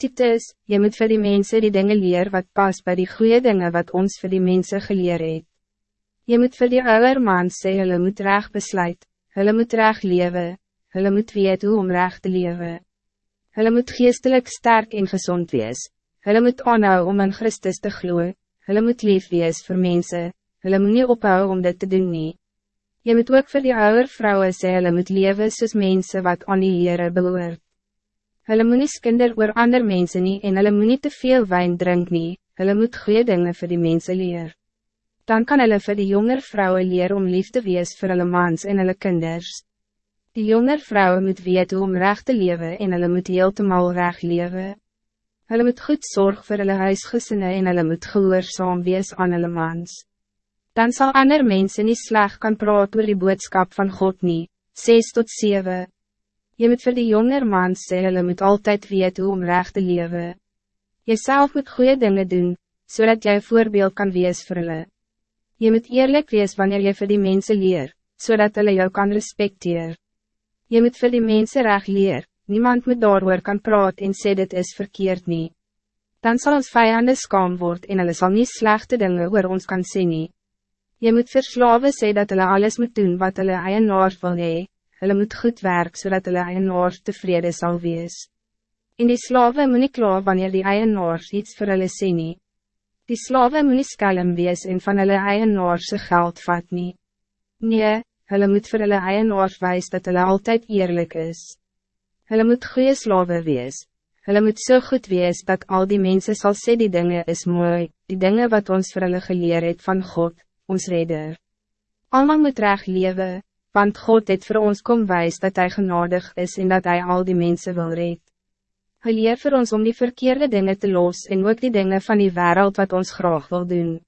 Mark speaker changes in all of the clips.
Speaker 1: Titus, je moet voor die mensen die dingen leer wat pas bij die goede dingen wat ons voor die mensen geleerd het. Je moet voor die ouder man sê, hulle moet recht besluit, hulle moet recht leven, hulle moet weet hoe om recht te leven. Hulle moet geestelijk sterk en gezond wees, hulle moet aanhou om in Christus te gloeien, hulle moet lief wees voor mensen, hulle moet nie ophou om dit te doen nie. Je moet ook voor die ouder vrouwen sê, hulle moet leven soos mense wat aan die Heere behoort. Hulle moet nie skinder oor ander mense nie en hulle moet te veel wijn drink nie, hulle moet goede dingen voor die mensen leer. Dan kan hulle vir die jonger vrouwen leer om lief te wees vir hulle mans en hulle kinders. Die jonger vrouwen moet weet hoe om recht te leven en hulle moet heeltemal recht leven. Hulle moet goed zorg voor hulle huisgesinne en hulle moet gehoorzaam wees aan hulle mans. Dan zal ander mensen niet sleg kan praat oor die boodskap van God nie, 6 tot 7. Je moet voor de jonger man sê, hulle moet altijd weten hoe om recht te leven. Jezelf moet goede dingen doen, zodat jij voorbeeld kan wees voor hulle. Je moet eerlijk wees wanneer je voor die mensen leer, zodat hulle jou kan respecteer. Je moet voor die mensen recht leer, niemand moet daarover kan praat en sê dit is verkeerd niet. Dan zal ons vijanden skaam word en hulle sal nie slechte dingen oor ons kan sê nie. Je moet verslaven sê dat hulle alles moet doen wat hulle eienaar wil hee, hulle moet goed werk zodat hulle eienaar tevreden zal wees. En die slaven moet nie klaar wanneer die eienaar iets vir hulle sê nie. Die slaven moet nie skelm wees en van hulle eienaar sy geld vat nie. Nee, hulle moet vir hulle eienaar wijs dat hulle altijd eerlijk is. Hulle moet goede slaven wees. Hulle moet so goed wees dat al die mensen zal sê die dingen is mooi, die dingen wat ons vir hulle geleer het van God, ons redder. Almal moet recht leven, want God het voor ons kom wijs dat hij genadig is en dat hij al die mensen wil red. Hij leer voor ons om die verkeerde dingen te los en ook die dingen van die wereld wat ons graag wil doen.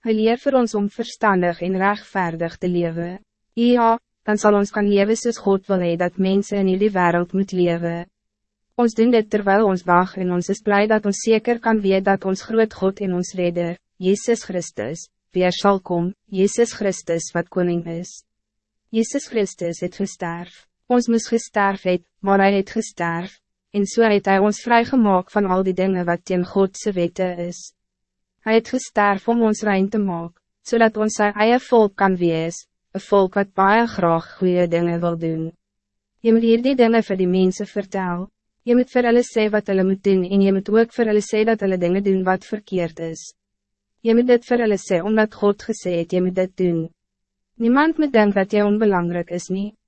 Speaker 1: Hij leer voor ons om verstandig en rechtvaardig te leven. Ja, dan zal ons kan leven soos God wil hee dat mensen in die wereld moet leven. Ons doen dit terwijl ons wacht en ons is blij dat ons zeker kan weten dat ons groot God in ons redder, Jezus Christus, weer zal komen, Jezus Christus wat koning is. Jezus Christus het gesterf. Ons moest gesterf het, maar hij het gesterf. En so het hy ons vrygemaak van al die dingen wat teen Godse wette is. Hij het gesterf om ons rein te maken, zodat ons sy eie volk kan wees, een volk wat baie graag goede dingen wil doen. Je moet hier die dingen voor die mensen vertel. Je moet voor hulle sê wat hulle moet doen en je moet ook voor hulle sê dat hulle dingen doen wat verkeerd is. Je moet dit voor hulle sê omdat God gesê het, je moet dit doen. Niemand moet denken dat jij onbelangrijk is niet.